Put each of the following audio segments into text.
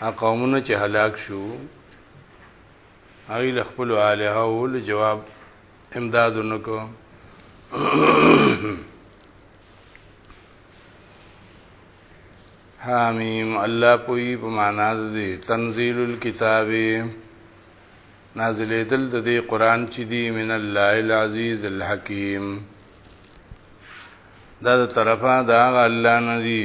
هغه قومونه چې هلاک شو هغه له خپل الها او له جواب امداد نکو حامیم الله پوی په معنا دي تنزيل الكتاب نازلې دل د دې قران چې دی من الله العزيز الحكيم دا د طرفه دا الله ندي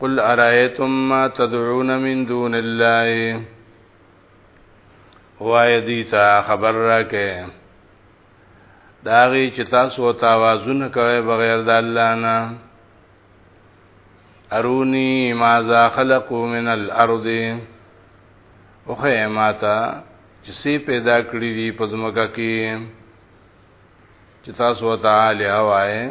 قل ارایتم ما تدعون من دون الله وای دی تا خبر راکې داغي چې تاسو او توازن کوي بغیر د الله نه ارونی ماذا خلقو من الارض وخه ماتا چې سی پیدا کړی دی پزماکه کې چې تاسو وتعالى هواي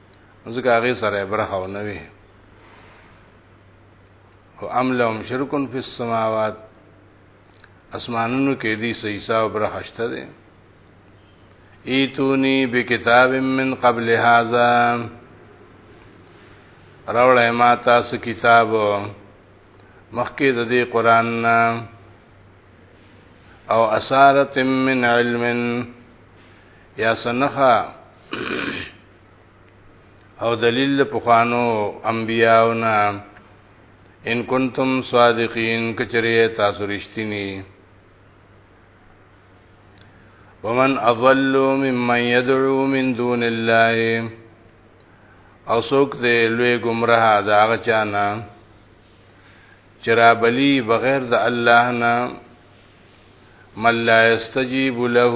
ځکه هغه سره برخه و نه وي او ام لهم شرکن فی السماوات اسمانونو کې دي سیسا او برخه شته دي ایتونی بکتاب من قبل هذا راوړې ما تاسو کتاب مخکې د دې قران نه او اسارت من علم یا سنخا او دلیل د پخوانو انبیاونه ان کنتم صادقین کچری تاسو رښتینی ومن اضل ممن يدعو من دون الله او څوک دې لوی گمراه دا هغه چانه چرا بلی بغیر د الله نه مل لا استجیب له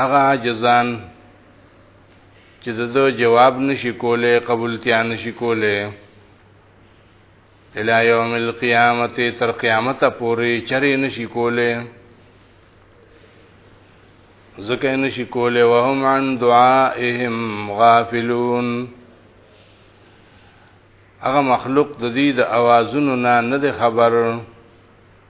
هغه عاجزان چې د دو جواب نشي کوله قبولتیا نشي کوله الی یوم القیامت تر قیامت پورې چری نشي کوله زکه نشي کوله وهم عن دعائهم غافلون هغه مخلوق د دې د اوازونو نه نه خبر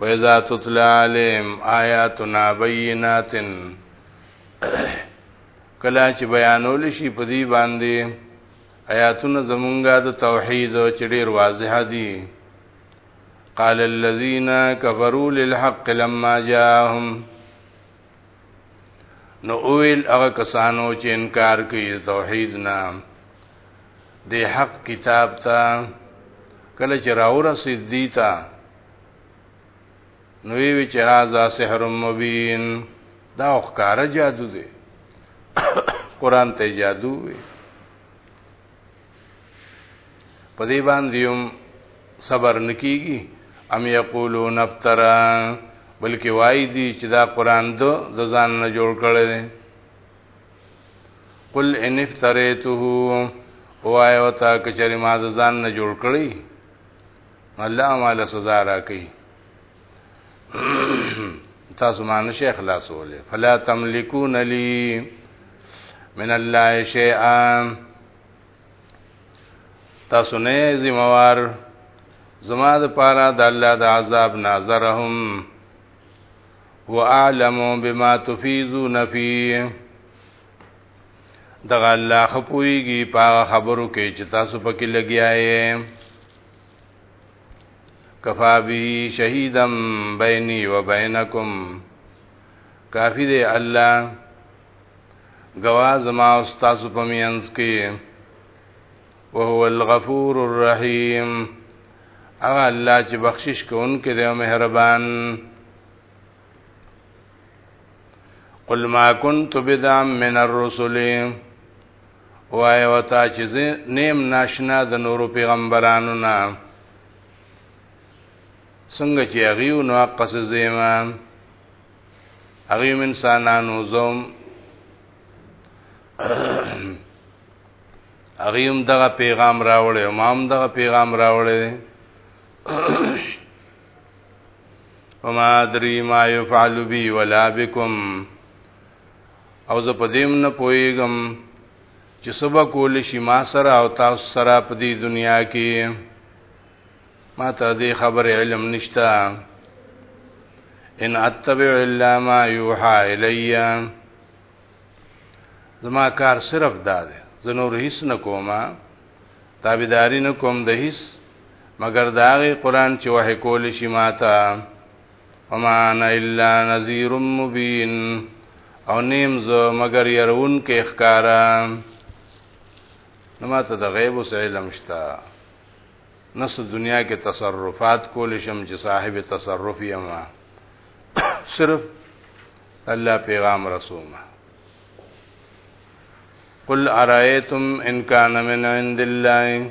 و اذا تطلع علیم آیاتنا بینات کلا چې بیانول شي په دې باندې آیاتونه زمونږه د توحید چې ډیر واضح دي قال الذين كفروا للحق لما جاءهم نو اویل هغه کسانو چې انکار کوي توحید نه د حق کتاب ته کله چې راوره سیدی ته نو وی چې هاذا سحر مبین دا ښکارا جادو دی قران ته جادو وی په دې باندې هم صبر نکېږي ام یقولون افترا بلکې وایي دي چې دا قران د ځان نه جوړ کړی دی قل ان افتریته وای او تا کچری ما ځان نه جوړ کړی الله مال سزا را کوي تاسو معنی شي اخلاص ولې فلا تملكون لي من الله شيئا تاسو نه زموار زما د پاره د الله د عذاب ناظرهم واعلم بما تفيزون فيه دغه الله خپويږي په خبرو کې چې تاسو پکې لګیاي کفا به شهیدم بیني و بینکم کافی دی الله گواز ما استاد په مینس کې وهو الغفور الرحیم هغه الله چې بخشش کوونکی دی او مهربان قل ما كنت بدعا من الرسل وای وتا چې نیم ناشنا د نورو پیغمبرانو نه څنګه چې هغه نو قص زیما هغه انسانانو زوم هغه هم دغه پیغام راوړی او ما هم دغه پیغام راوړی وما ادري ما يفعل بي ولا بكم او زه په دې نه پويګم چې سبا کول شي ما سره او تاسو سره په دې دنیا کې ما ته دې خبر علم نشتا ان اتبع الا ما يوحى الي زما کار صرف دا دی زه نور هیڅ نه کوم تابعداري نه کوم د هیڅ مگر دا غي قران چې وه کول شي ما ته وما انا الا نذير مبين او نیم زه مگر يرون کې ښکارا نو ماته د غیب او علم شتا نس دنیا کې تصرفات کول شم چې صاحب تصرف یم صرف الله پیغام رسومه قل ارایتم ان کان من عند الله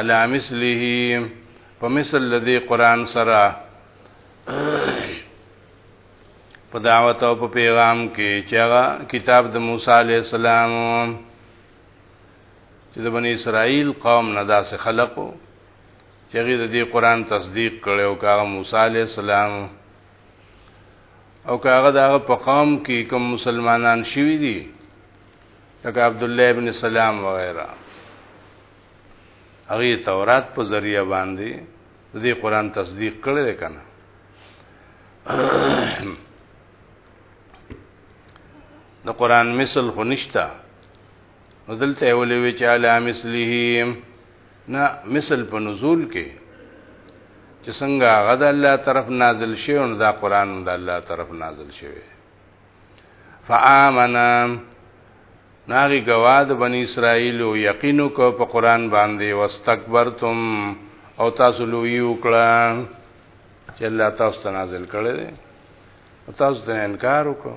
علی مثله په مثل لدی قران سره په دعوت او په پیغام کې چې هغه کتاب د موسی علی السلام چې د بنی اسرائیل قوم نه داسې خلقو چې هغه د دې قران تصدیق کړي او هغه موسی علی السلام او هغه دغه په قوم کې کوم مسلمانان شوي دي لکه عبد الله ابن سلام وغیرہ هغه تورات په ذریعہ باندې د دې قران تصدیق کړی دی کنه د قران مثل خو نشتا نو دلته ولې وی چې علی مثله نه مثل په نزول کې چې څنګه غد الله طرف نازل شوی نو دا قران د الله طرف نازل شوی فآمنا ناغي گواد بنی اسرائیل او یقینو کو په قران باندې واستكبرتم او تاسو لوی وکړه چې الله تاسو ته نازل کړی دی او تاسو ته انکار وکړو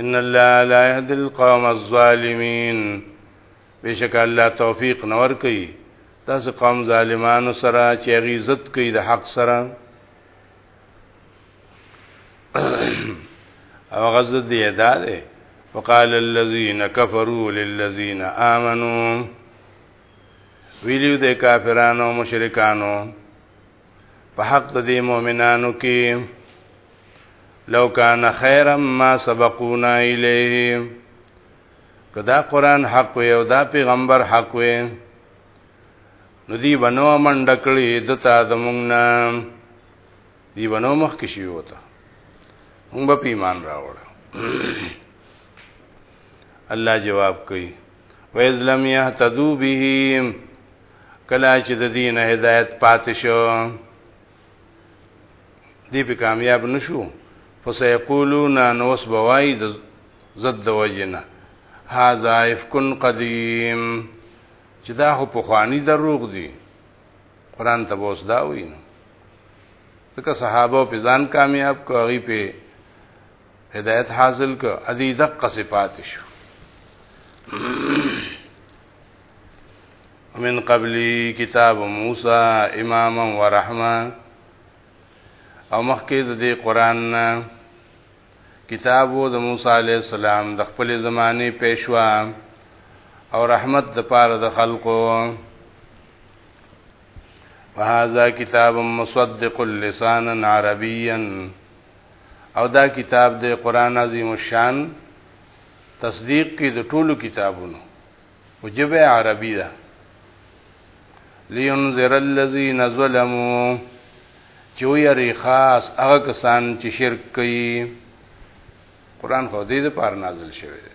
ان الله لا يهدي القوم الظالمين بشک الله توفیق نور کوي تاسو قوم ظالمانو سره چې عزت کوي د حق سره او غزد دی ادا دی وقال الذين كفروا للذين آمنوا ویلیو د کافرانو او مشرکانو په حق د دې مؤمنانو کې لو کان خیرا ما سبقونا الیه کدا قران حق وي او دا پیغمبر حق وي نو دی بنو منډکړي د تا د مونږ نام دی بنو مخ کې شي وته موږ په ایمان راوړ الله جواب کوي وَإِذْ لَمْ يَهْتَدُوا بِهِ کلا چې د دین هدایت پاتې شو دی په کامیاب نشو فسيقولون نوس بوای د زد د وجنه هاذا افکن قدیم چې دا خو په خوانی دروغ دی قران ته بوس دا وی نو ځکه صحابه په ځان کامیاب کوي په هدایت حاصل کو ادي دقه صفات شو ومن قبلی کتاب موسی اماما ورحمه او مخکې د دې قران کتاب وو د موسی علی السلام د خپل زمانه پېښوا او رحمت د پاره د خلقو وهذا کتاب مصدق لسانا عربيا او دا کتاب د قران عظیم الشان تصدیق کی د ټولو کتابونو او جبه عربی ده لینذر الذین ظلموا چې ویری خاص هغه کسان چې شرک کوي قران خو دې لپاره نازل شوی دی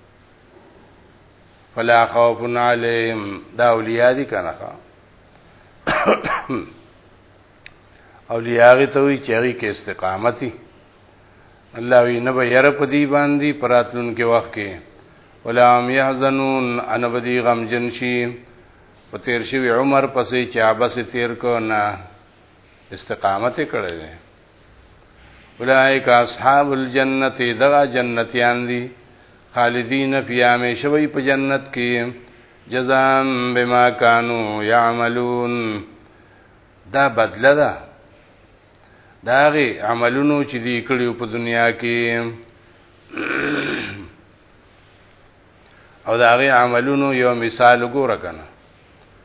فلا خوف علیهم دا اولیاء دي کنه اولیاء غي ته وی چری کې استقامتي الله وی نه به ير په دی باندې پراتلون کې وخت کې ولا هم يحزنون ان بدی غم جنشي په تیر شوی عمر پسې چا بس تیر کو نه استقامت کړی اولائک اصحاب الجنت دغه جنتیان دي خالدین فی همیشه وی په جنت کې جزام بما کانوا یعملون دا بدله ده داغه عملونو چې دی کړیو په دنیا کې او داغه عملونو یو مثال وګوره کنه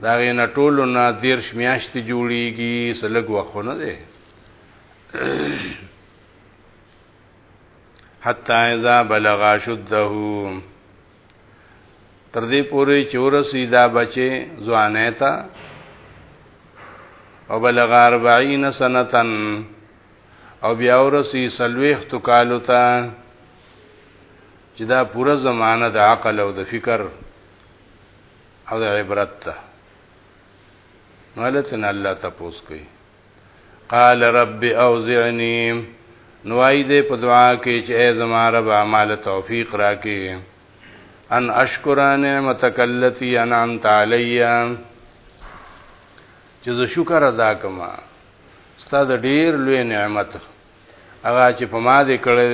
د هغې نه ټولو نه دېرش میاشتې جوړېږي څه لږ وخت خو نه دی حتی اذا بلغ شده تر دې پورې چې ورسي دا بچي ځوانه تا او بلغ 40 سنتن او بیا ورسي سلويخت کالو ته چې دا پوره زمانہ د عقل او د فکر او د عبرت ده مالتن الله تپوس کوي قال رب اوزعنی نوای دې په دعا کې چې ای زما رب اعمال توفیق راکې ان اشکر نعمتک التي انعمت علی چې زه شکر ادا کوم ستاسو ډیر لوی نعمت هغه چې په ما دې کړې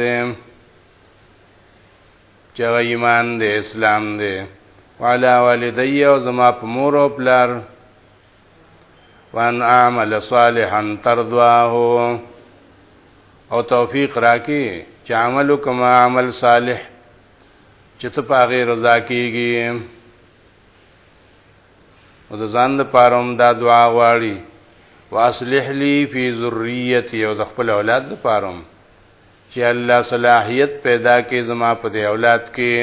چې هغه ایمان دی اسلام دی وعلى والدي او زما په مور او پلار وان اعمل صالحا ترضاه او توفیق راکې چې عمل کما عمل صالح چې ته پاغه رضا کیږي او د ځان د پاروم دا دعا غواړي واصلح لي في ذريتي او د خپل اولاد د پاروم چې الله صلاحیت پیدا کې زما په دې اولاد کې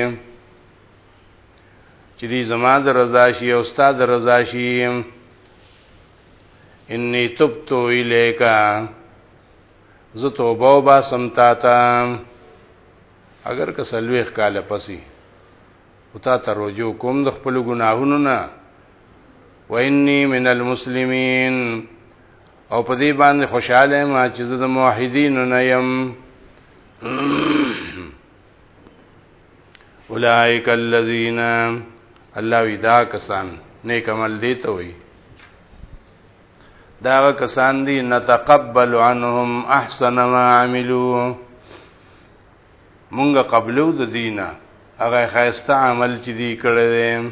چې دې زما د رضا شي او استاد رضا شي انی تبتو الیکا زه توبه وباسم تا ته اگر که سلويخ کاله پسی او تا ته رجوع کوم د خپل ګناهونو نه وإني من المسلمين او په دې باندې خوشاله یم چې زه د موحدین نه یم اولائک الذین الله ودا کسان نیک عمل دی ته وي دا کسان دي نتقبل عنهم احسن ما عملوا مونږه قبلو د دینه هغه خیسته عمل چې دی کړی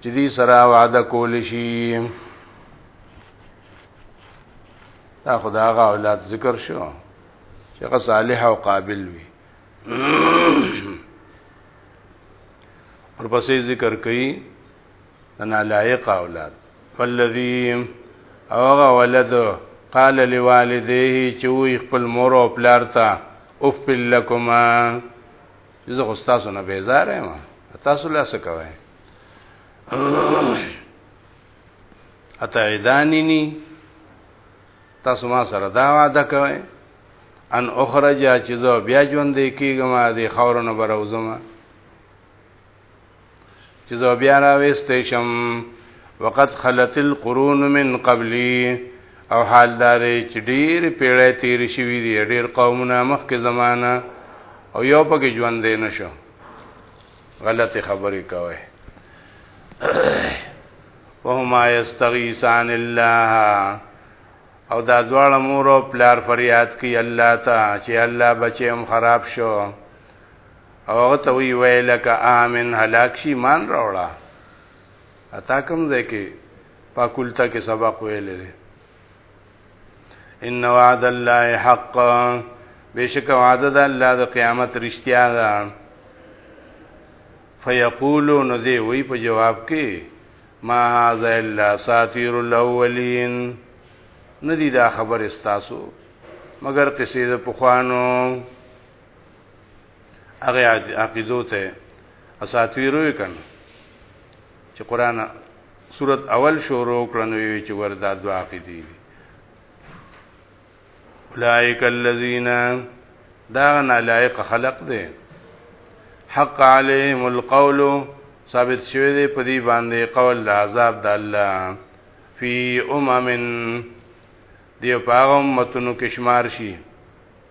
چې دې سره وعده کول شي دا خداغه اولاد ذکر شو چې هغه صالح او قابل وي ورپسې ذکر کړي انا لایق اولاد والذي اوغه ولد قال لوالديه چې وي خپل مور او پلار ته اف لكما زه خو تاسو نه بیزار یم تاسو لا څه کوئ اته ایدانینی تاسو ما سره دا وعده کوئ ان اخرج چې زه بیا ژوند کیږم د خاورونو بروزم چې زه بیا راوېستې شم وقت خلت القرون من قبلی او حال دارې چې ډېر پیړې تیر شوې دي ډېر قومونه مخکې زمانہ او یو پکې ژوند دی نشو غلطه خبرې کوي وهما یستغیثان الله او دا دواړه مور او پلار فریاد کوي الله ته چې الله بچي هم خراب شو او هغه ته وی ویلک امن هلاک شي مان راوړه اتا کوم ځای کې پاکولتا کې سبق ویل دي ان وعد الله حق بشک وعد د الله د قیامت رښتیا ده فیقولو نو دی وی په جواب کې ما هذا الا ساتیر الاولین ندی دا خبر استاسو مگر قصې د پخوانو هغه عقیدو ته اساطیرو کړه چې قران صورت اول شروع کړنو وی چې وردا دوا عقیدی اولائک الذین دا نه لایق خلق دی حق علیهم القول ثابت شوی دی په دې باندې قول د عذاب د الله فی امم دیو پاغم متنو کشمار شي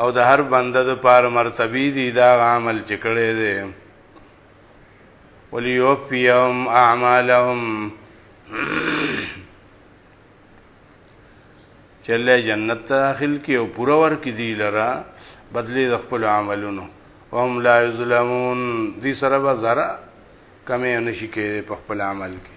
او د هر بنده د پار مرتبه دي دا عمل چې کړي دي وليوفيهم اعمالهم چله جنت ته داخل کی او پورا ور کی دی لرا بدلی د خپل عملونو وهم لا یظلمون دې سره به زرا کمې نشي کې په خپل عمل کې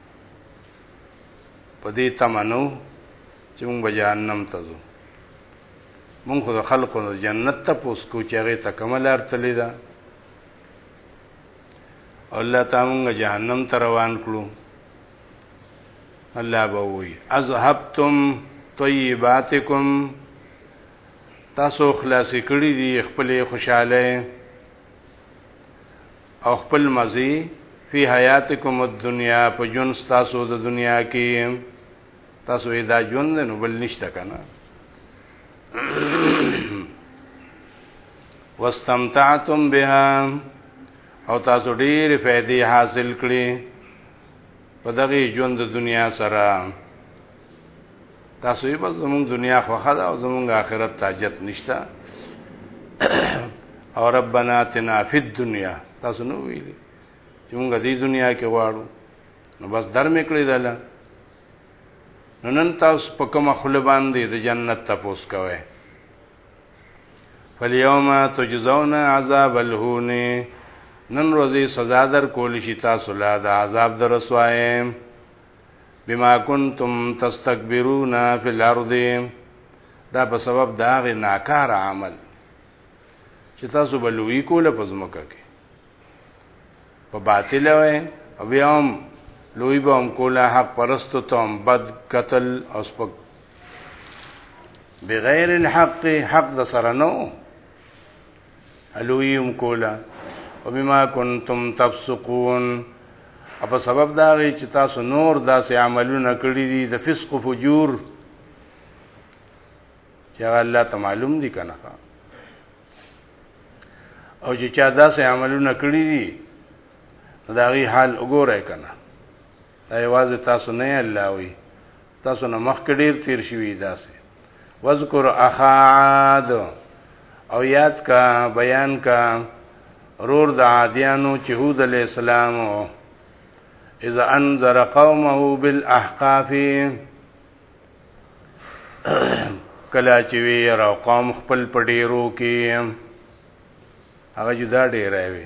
په دې تمنو چې موږ به جهنم ته ځو موږ خو د خلکو د جنت ته پوس کو چې هغه ته کومه لار تللی ده الله تعالی موږ جهنم ته روان کړو الله به وي اذهبتم طیباتکم تاسو خلاصې کړې دي خپلې خوشاله او خپل مزي فی حیاتکم الدنیا په جون تاسو د دنیا کې تاسو یې دا جون نو بل نشته کنه واستمتعتم بها او تاسو ډېر فائدې حاصل کړې په دغه ژوند د دنیا سره تاسو یې بس زمونږ دنیا خوخه ده او زمونږ آخرت تاجت نشته او ربنا تنا فی الدنیا تاسو نو ویلي چې موږ دې دنیا کې غواړو نو بس در مې کړی دله نو نن تاسو په کوم خل باندې د جنت تپوس کوئ فالیوم تجزون عذاب الهون نن ورځې سزا در کول شي تاسو لا د عذاب در رسوایم بما کنتم تستكبرون فی الارض دا په سبب دا غي ناکار عمل چې تاسو بلوي کوله پزمکه کې په باطل وې او بیا هم لوی به هم کوله حق پرستو ته هم بد قتل او سپک بغیر الحق حق د سره نو الویم کولا وبما کنتم تفسقون او په سبب دا غي چې تاسو نور داسې عملونه کړی دي د فسق او فجور چې الله ته معلوم دي کنه او چې چا داسې عملونه کړی دي دا غي حال وګورئ کنه دا یوازې تاسو نه الله وي تاسو نه مخکې ډیر تیر شوي داسې وذکر اخا عاد او یاد کا بیان کا رور د عادیانو چې هود علی السلام اذا انذر قومه بالاحقاف کلا چې وی را قوم خپل پډیرو کې هغه جدا ډیره وي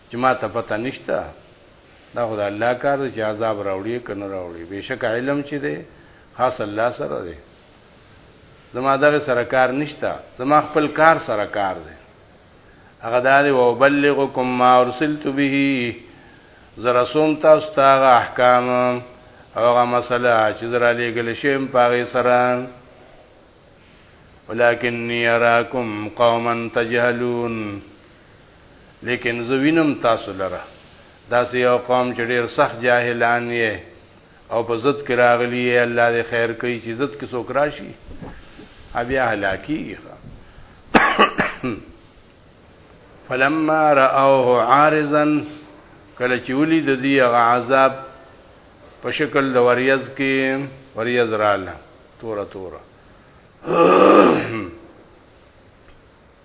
چې ما ته پته نشته دا خو د الله کار دی چې عذاب راوړي که نه راوړي بېشکه علم چې دی خاص الله سره دی زما دغه سره کار نشته زما خپل کار سره کار دی هغه دا دی وبلغکم ما ارسلت به زرسوم تاسو ته هغه احکام او هغه مسله چې زرا لېګل شیم پاغه سره ولكني اراكم قوما تجهلون لیکن زه وینم تاسو لره داسې یو قوم چې ډیر سخت جاهلان یې او په ضد کې راغلی یې الله دې خیر کوي چې ضد کې څوک راشي بیا هلاکیږي فلما راوه عارضا کله چې ولید دی هغه عذاب په شکل د وریز کې وریز رااله تور تور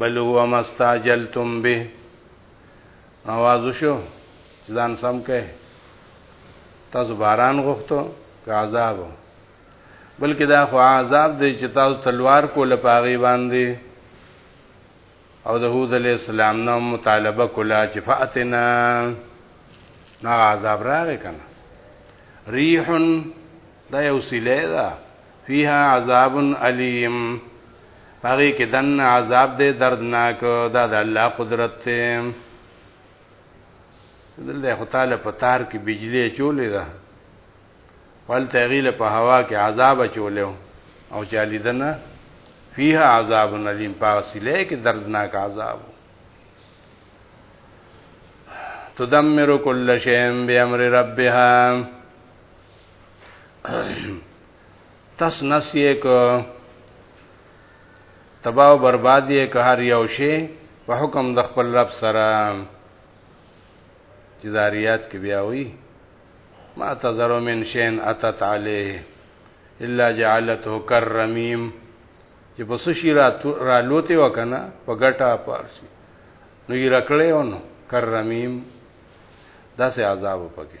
بل هو ما استعجلتم به आवाज شو ځان سم کې تاسو باران غوښتو که عذاب بلکې دا خو عذاب دی چې تاسو تلوار کوله پاغي باندې او د هود علی السلام نو مطالبه کوله چې فاتنا نا عذاب راغی کنه ریحن دا یو سیله ده فیها عذاب علیم هغه کې دن عذاب دې دردناک دا د الله قدرت ته دلته خو تعالی په تار کې بجلی چولې ده ول تغیل په هوا کې عذاب چولې او چالي دنه فیها عذاب علیم پاسله کې دردناک عذاب تدمر کل شیء بامر ربها تاسو نس یې کو تباہ او برباد یې که هر یو شی په حکم د خپل رب سره جداریات کې بیا وی ما تذر من شین اتت علیه الا جعلته کرمیم چې په سشي را لوته وکنه په ګټه پارسي نو یې رکړې ونو کرمیم داسې عذاب پکې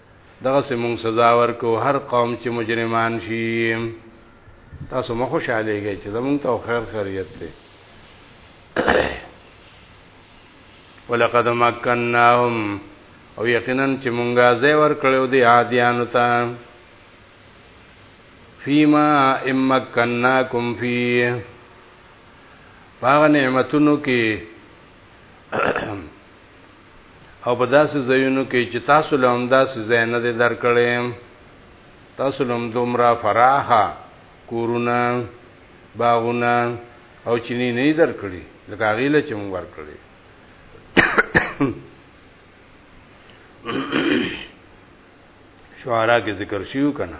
دغه سه مونږ سزا ورکو هر قوم چې مجرمان شي تاسو مخ خوشاله کیږئ چې زمونږ ته خیر خیریت ته ولقد مکناهم او یقینا چې مونږه زې ور کړو دی عادیانو ته فیما امکناکم فی پاغ نعمتونو کې او په داسې ځایونو کې چې تاسو له همداسې ځای نه دی درکړی تاسو له دومره فراخه کورونه باغونه او چینی نه درکړي لکه هغې له چې مونږ ورکړي شعرا کې ذکر شیو کنه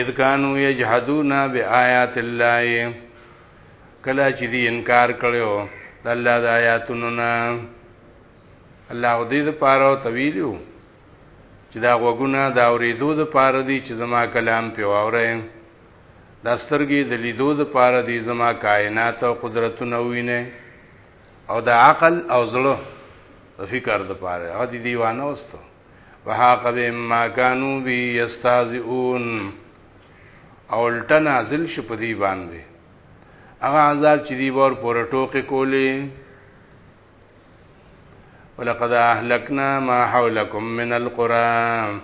اذ کانو یجحدون بیاات الله کله چې دی انکار کړو د الله د آیاتونو نه الله دې د پاره تویلو چې دا غوګونه دا اوریدو د پاره دی چې زما کلام په واورې دا سترګې د لیدو د پاره دی زما کائنات او قدرتونه وینه او د عقل او زړه د فکر د پاره هغه دی دیوانه وستو وحاق بهم ما كانوا به يستهزئون او الټه نازل شو په دې باندې هغه عذاب چې دی ور پر ټوکې کولې ولقد اهلكنا ما حولكم من القرى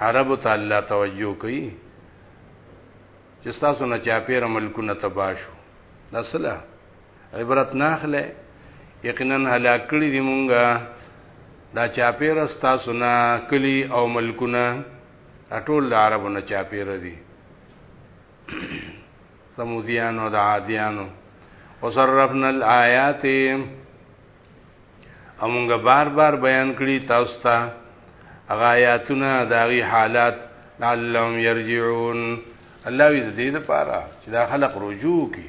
عرب تعالی توجه کوي چې تاسو نه چاپیر ملکونه تباشو دا سلا عبرت ناخله یقینا هلاک کړی دی مونږه دا چاپیر تاسو نه کلی او ملکونه ټول عربو نه چاپیر دي سمودیان او د عادیانو وصرفنا الآیات امونګه بار بار بیان کړی تاسو ته هغه آیاتونه داغي حالات لعلهم يرجعون الله دې دې لپاره چې دا خلق رجوع کی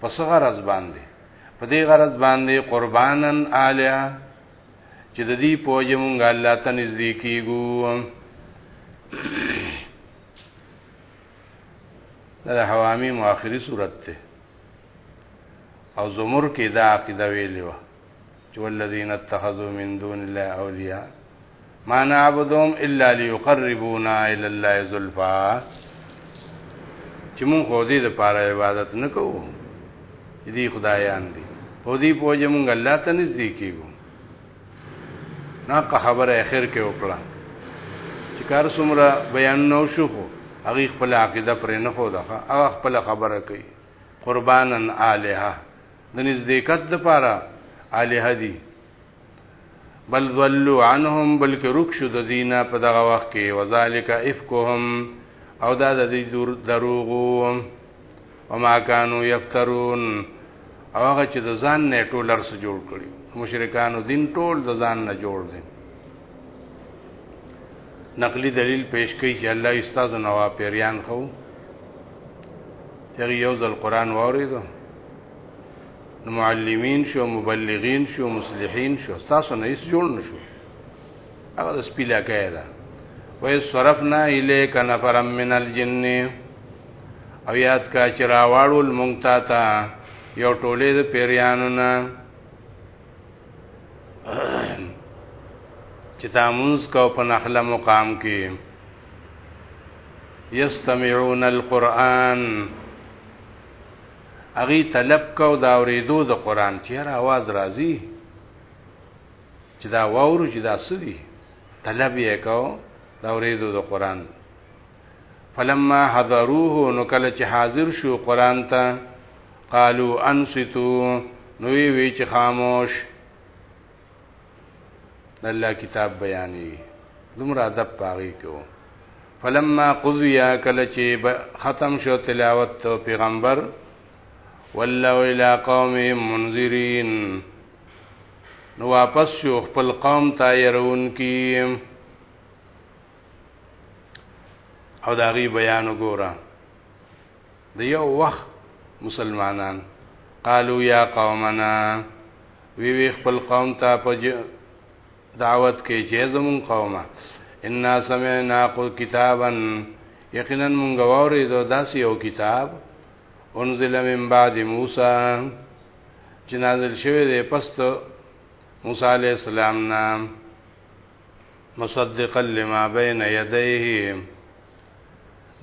په څه غرض باندې په دې غرض باندې قربانن الیا چې د دې پوجا مونږ الله ته نږدې کیږو دا د حوامی مؤخری صورت ته او زمر کې دا عقیده ویلې و چې والذین اتخذوا من دون الله اولیاء ما نعبدهم الا ليقربونا الى الله زلفا چې مونږ خو دې لپاره عبادت نه کوو دې خدایان دي او دې پوجا مونږ الله ته نږدې کیږو نا که خبره اخر کې وکړه چې کار څومره بیان نو شو خو هغه خپل عقیده پرې نه خو ده هغه خپل خبره کوي قربانن الها د نزدېکت لپاره الہ دي بل ذلوا عنهم بلکې رک شو د دینه په دغه وخت کې وذالک افکهم او دا د دې دروغو وما كانوا يفترون او هغه چې د ځان نه ټول ارس جوړ کړي مشرکانو دین ټول د ځان نه جوړ دي نقلی دلیل پیش کوي چې الله استاد نو پیریان خو یغي یو ځل قران واوریدو نو معلمین شو مبلغین شو مصلحین شو تاسو نه هیڅ جوړ نشو هغه د سپیلا کوي دا وې صرفنا الیک نفر من الجن او یاد کا چې راواړو المنتا تا یو ټوله د پیریانو نه چې تامونز کو په نخله مقام کې یستمعون القرآن هغه طلب کو دا اوریدو د قران چې هر आवाज راځي چې دا وورو چې دا سدي طلب یې کو دا اوریدو د قران فلما حضروه نو کله چې حاضر شو قران ته قالو انصتو نو وی چې خاموش الله کتاب بیانې دومره ادب پاغي کو فلما قضیا کله چې ختم شو تلاوت تو پیغمبر ولو الى قوم منذرین نو واپس شو خپل قوم ته يرون کی او دا غي بیان وګوره د یو وخت مسلمانان قالو یا قومنا وی وی خپل قوم ته په دعوت کې چې زمون قومه ان سمعنا قل کتابا یقینا مونږ ووري دو داسې یو کتاب انزل من بعد موسی چې نازل شوی دی پست موسی علی السلام نام مصدقا لما بین یدیه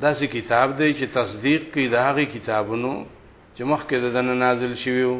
داسې کتاب دی چې تصدیق کوي د هغه کتابونو چې مخکې د نازل شوی وو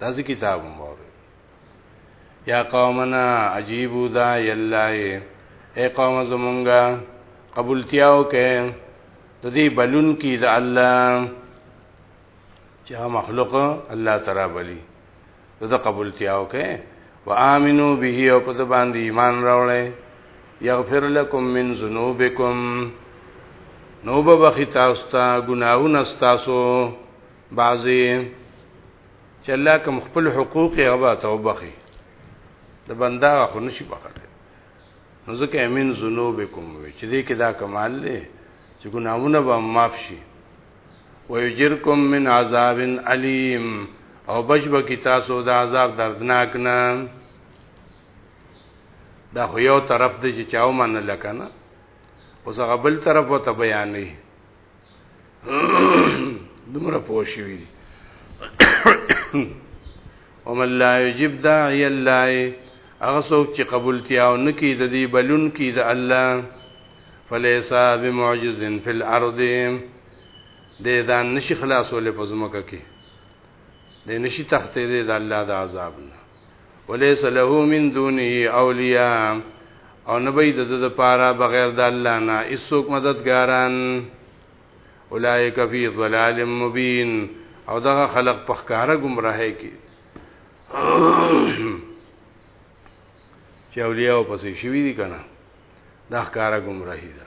داسې کتاب هم وره یا قومنا عجیبو دا یلای اے قوم زمونږه قبولتیاو کې د دې بلون کې د الله چې مخلوق الله تعالی بلی دا قبولتیاو کې وامنو به او په باندې ایمان راوړې یغفر لكم من ذنوبکم نو به بخی تاسو ته ګناهونه تاسو بعضی چې الله کوم خپل حقوق یې غوا توبخي د بندا خو نشي بخښل نو ځکه امین ذنوبکم وی چې دې کې دا کمال دی چې ګناونه به معاف شي ويجرکم من عذاب الیم او بچب کی تاسو د عذاب دردناک نه دا خو یو طرف دی چې چاو من لکنه اوس هغه بل طرف وته بیانې دومره پوه شوي دي ومن لا یجب داعی الله هغه څوک چې قبولتیا او نکی د دې بلون کې د الله فلیسا بمعجز فی الارض دې ځان نشي خلاصولې په ځمکه کې د نشي تختې دی د الله د عذاب نه وليس له من دونه اولیاء او نبی د د پاره بغیر د الله نه هیڅوک مددګاران اولائک فی ضلال مبین او دغه خلق په ښکارا گمراهی کې چې اولیاء پسې شوی دي کنه دا ښکارا گمراهی ده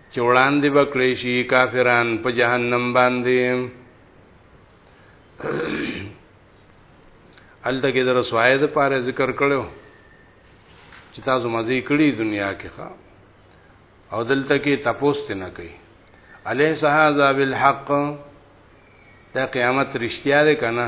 چې وړاندې به کړی شي کافران په جهنم باندې الته کې در سوای د پاره ذکر کړو چې تاسو مزي کړی دنیا کې ښا او دلته کې تپوست نه کوي الیس هذا بالحق دا قیامت رښتیا ده کنه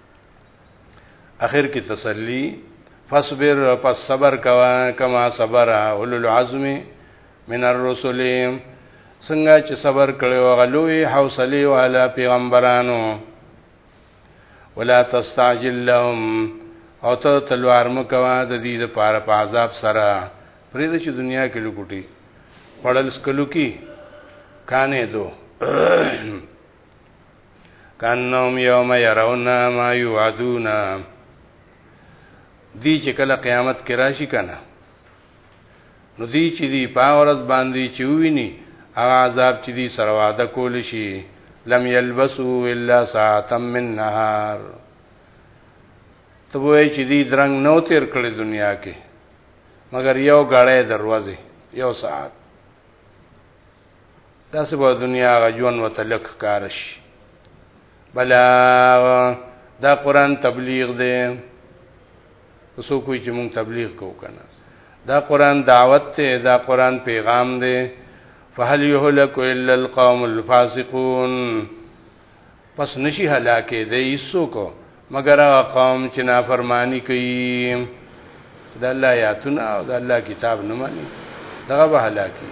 اخر کې تسلی فصبر پس صبر کوا کما صبر اولو العزم من الرسل څنګه چې صبر کړي او غلوي حوصله والا پیغمبرانو ولا تستعجل لهم او ته تلوار مکوا د دې لپاره په عذاب سره پرې د دنیا کې لوکټي پړل سکلو کې کانه دو کانهم یوم يرون ما یوعدون دی چې کله قیامت کې راشي کنه نو دی چې دی پاورز باندې چې ویني هغه عذاب چې دی سره وعده کول شي لم یلبسو الا ساعتا من نهار ته وای چې دی درنګ نو تیر کړی دنیا کې مگر یو غړې دروازه یو ساعت دا سبا دنیا غجون وتلک کارش بلا دا قران تبلیغ دی وسو کوی چې مونږ تبلیغ کو کنه دا قران دعوت ته دا قران پیغام دی فهل یهلک الا القوم الفاسقون پس نشي هلاکه دی هیڅوک مګر هغه قوم چې نافرمانی کوي چې د الله آیاتونه او د الله کتاب نه مانی دغه به هلاکی